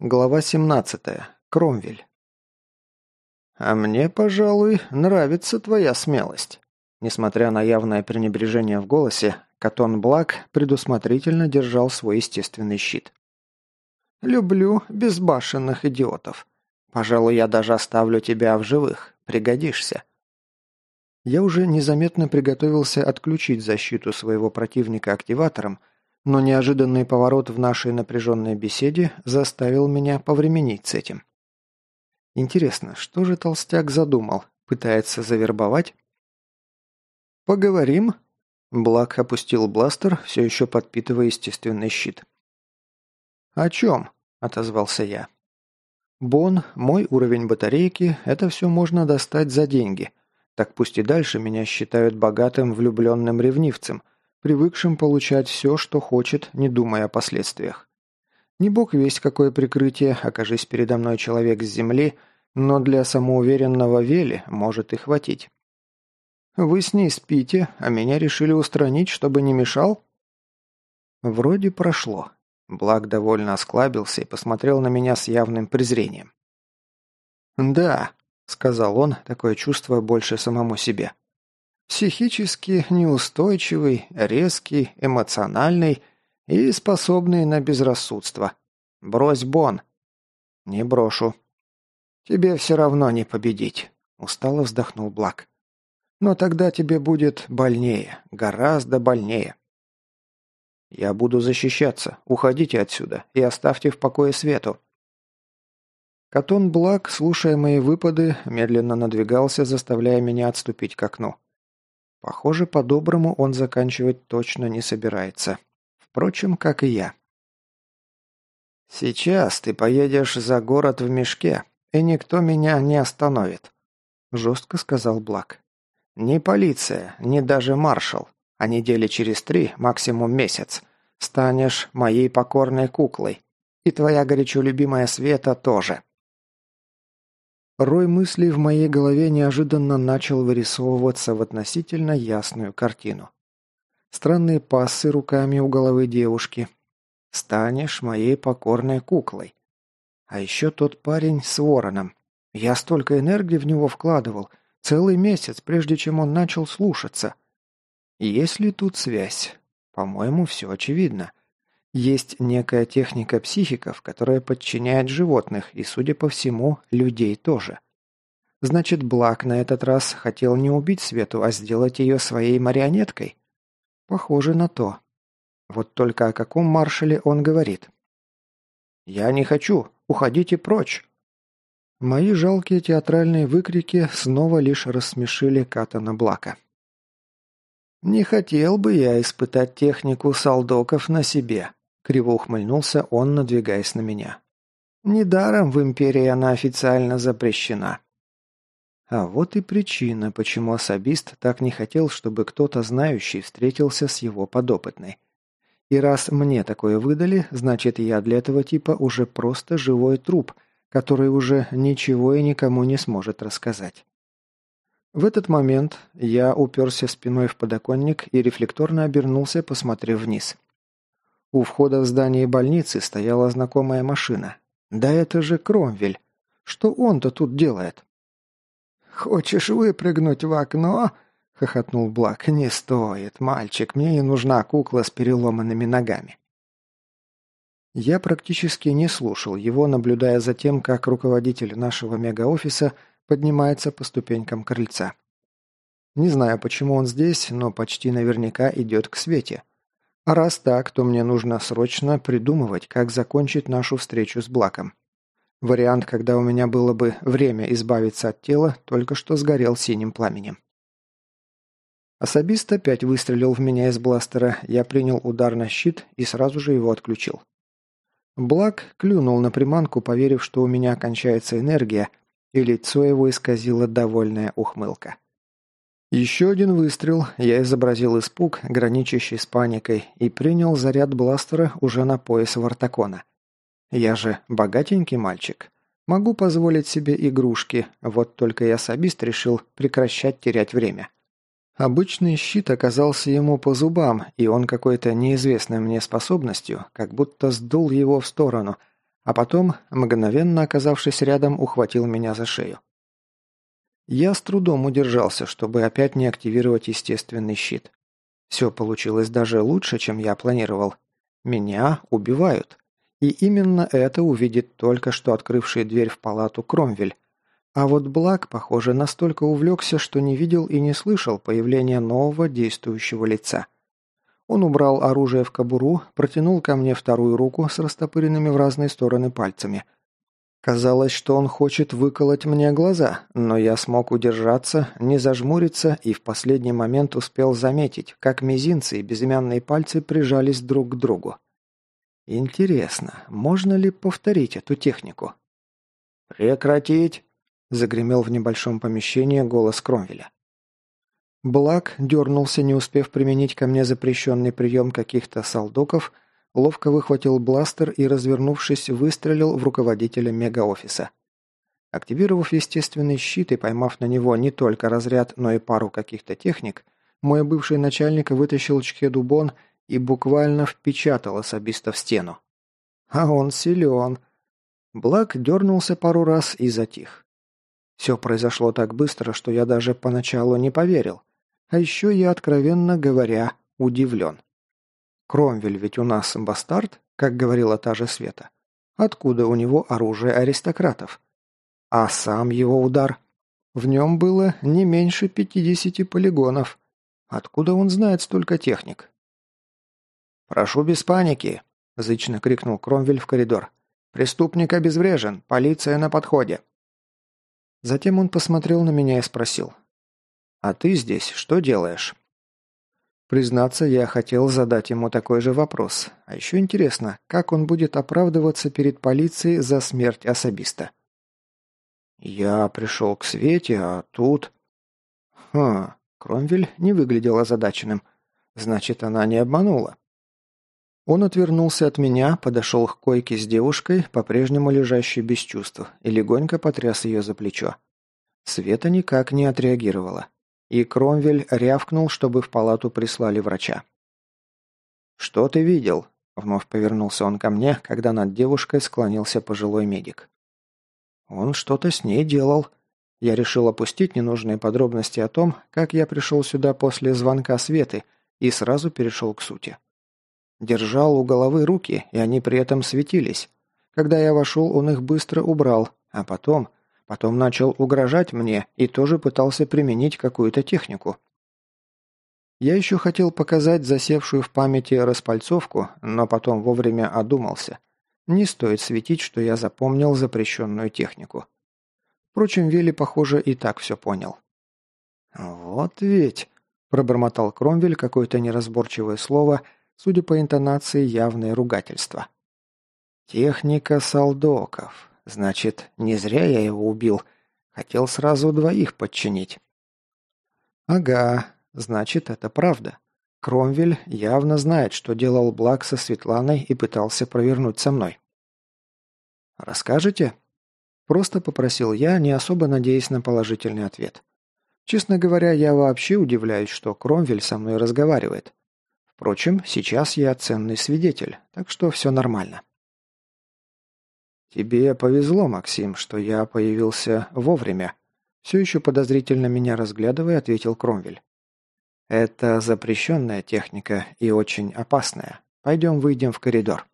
Глава 17. Кромвель. «А мне, пожалуй, нравится твоя смелость». Несмотря на явное пренебрежение в голосе, Катон Блак предусмотрительно держал свой естественный щит. «Люблю безбашенных идиотов. Пожалуй, я даже оставлю тебя в живых. Пригодишься». Я уже незаметно приготовился отключить защиту своего противника активатором, но неожиданный поворот в нашей напряженной беседе заставил меня повременить с этим. Интересно, что же толстяк задумал? Пытается завербовать? «Поговорим?» Блак опустил бластер, все еще подпитывая естественный щит. «О чем?» – отозвался я. «Бон, мой уровень батарейки – это все можно достать за деньги. Так пусть и дальше меня считают богатым влюбленным ревнивцем – привыкшим получать все, что хочет, не думая о последствиях. Не бог весть какое прикрытие, окажись передо мной человек с земли, но для самоуверенного Вели может и хватить. «Вы с ней спите, а меня решили устранить, чтобы не мешал?» Вроде прошло. Благ довольно осклабился и посмотрел на меня с явным презрением. «Да», — сказал он, такое чувство больше самому себе. Психически неустойчивый, резкий, эмоциональный и способный на безрассудство. Брось Бон. Не брошу. Тебе все равно не победить. Устало вздохнул Блак. Но тогда тебе будет больнее, гораздо больнее. Я буду защищаться. Уходите отсюда и оставьте в покое Свету. Катон Блак, слушая мои выпады, медленно надвигался, заставляя меня отступить к окну. Похоже, по-доброму он заканчивать точно не собирается. Впрочем, как и я. «Сейчас ты поедешь за город в мешке, и никто меня не остановит», – жестко сказал Блак. «Ни полиция, ни даже маршал, а недели через три, максимум месяц, станешь моей покорной куклой. И твоя горячо любимая Света тоже». Рой мыслей в моей голове неожиданно начал вырисовываться в относительно ясную картину. Странные пассы руками у головы девушки. «Станешь моей покорной куклой». А еще тот парень с вороном. Я столько энергии в него вкладывал, целый месяц, прежде чем он начал слушаться. Есть ли тут связь? По-моему, все очевидно. Есть некая техника психиков, которая подчиняет животных, и, судя по всему, людей тоже. Значит, Блак на этот раз хотел не убить Свету, а сделать ее своей марионеткой? Похоже на то. Вот только о каком маршале он говорит? «Я не хочу! Уходите прочь!» Мои жалкие театральные выкрики снова лишь рассмешили Катана Блака. «Не хотел бы я испытать технику солдоков на себе», Криво ухмыльнулся он, надвигаясь на меня. «Недаром в Империи она официально запрещена». А вот и причина, почему особист так не хотел, чтобы кто-то знающий встретился с его подопытной. И раз мне такое выдали, значит я для этого типа уже просто живой труп, который уже ничего и никому не сможет рассказать. В этот момент я уперся спиной в подоконник и рефлекторно обернулся, посмотрев вниз. У входа в здание больницы стояла знакомая машина. Да это же Кромвель. Что он-то тут делает? «Хочешь выпрыгнуть в окно?» — хохотнул Блак. «Не стоит, мальчик, мне не нужна кукла с переломанными ногами». Я практически не слушал его, наблюдая за тем, как руководитель нашего мегаофиса поднимается по ступенькам крыльца. Не знаю, почему он здесь, но почти наверняка идет к Свете. А раз так, то мне нужно срочно придумывать, как закончить нашу встречу с Блаком. Вариант, когда у меня было бы время избавиться от тела, только что сгорел синим пламенем. Особист опять выстрелил в меня из бластера, я принял удар на щит и сразу же его отключил. Блак клюнул на приманку, поверив, что у меня кончается энергия, и лицо его исказило довольная ухмылка. Еще один выстрел, я изобразил испуг, граничащий с паникой, и принял заряд бластера уже на пояс Вартакона. Я же богатенький мальчик. Могу позволить себе игрушки, вот только я особист решил прекращать терять время. Обычный щит оказался ему по зубам, и он какой-то неизвестной мне способностью, как будто сдул его в сторону, а потом, мгновенно оказавшись рядом, ухватил меня за шею. Я с трудом удержался, чтобы опять не активировать естественный щит. Все получилось даже лучше, чем я планировал. Меня убивают. И именно это увидит только что открывший дверь в палату Кромвель. А вот Блак, похоже, настолько увлекся, что не видел и не слышал появления нового действующего лица. Он убрал оружие в кобуру, протянул ко мне вторую руку с растопыренными в разные стороны пальцами. Казалось, что он хочет выколоть мне глаза, но я смог удержаться, не зажмуриться и в последний момент успел заметить, как мизинцы и безымянные пальцы прижались друг к другу. Интересно, можно ли повторить эту технику? «Прекратить!» – загремел в небольшом помещении голос Кромвеля. Блак дернулся, не успев применить ко мне запрещенный прием каких-то солдоков, ловко выхватил бластер и, развернувшись, выстрелил в руководителя мегаофиса. Активировав естественный щит и поймав на него не только разряд, но и пару каких-то техник, мой бывший начальник вытащил чхедубон и буквально впечатал особиста в стену. А он силен. Блак дернулся пару раз и затих. Все произошло так быстро, что я даже поначалу не поверил. А еще я, откровенно говоря, удивлен. Кромвель ведь у нас бастард, как говорила та же Света. Откуда у него оружие аристократов? А сам его удар? В нем было не меньше пятидесяти полигонов. Откуда он знает столько техник? «Прошу без паники!» – зычно крикнул Кромвель в коридор. «Преступник обезврежен! Полиция на подходе!» Затем он посмотрел на меня и спросил. «А ты здесь что делаешь?» Признаться, я хотел задать ему такой же вопрос. А еще интересно, как он будет оправдываться перед полицией за смерть особиста. «Я пришел к Свете, а тут...» «Хм...» Кромвель не выглядел озадаченным. «Значит, она не обманула». Он отвернулся от меня, подошел к койке с девушкой, по-прежнему лежащей без чувств, и легонько потряс ее за плечо. Света никак не отреагировала и Кромвель рявкнул, чтобы в палату прислали врача. «Что ты видел?» – вновь повернулся он ко мне, когда над девушкой склонился пожилой медик. «Он что-то с ней делал». Я решил опустить ненужные подробности о том, как я пришел сюда после звонка Светы, и сразу перешел к сути. Держал у головы руки, и они при этом светились. Когда я вошел, он их быстро убрал, а потом Потом начал угрожать мне и тоже пытался применить какую-то технику. Я еще хотел показать засевшую в памяти распальцовку, но потом вовремя одумался. Не стоит светить, что я запомнил запрещенную технику. Впрочем, Вилли, похоже, и так все понял. «Вот ведь», – пробормотал Кромвель какое-то неразборчивое слово, судя по интонации, явное ругательство. «Техника солдоков. Значит, не зря я его убил. Хотел сразу двоих подчинить. Ага, значит, это правда. Кромвель явно знает, что делал Блак со Светланой и пытался провернуть со мной. «Расскажете?» Просто попросил я, не особо надеясь на положительный ответ. Честно говоря, я вообще удивляюсь, что Кромвель со мной разговаривает. Впрочем, сейчас я ценный свидетель, так что все нормально. «Тебе повезло, Максим, что я появился вовремя», все еще подозрительно меня разглядывая, ответил Кромвель. «Это запрещенная техника и очень опасная. Пойдем выйдем в коридор».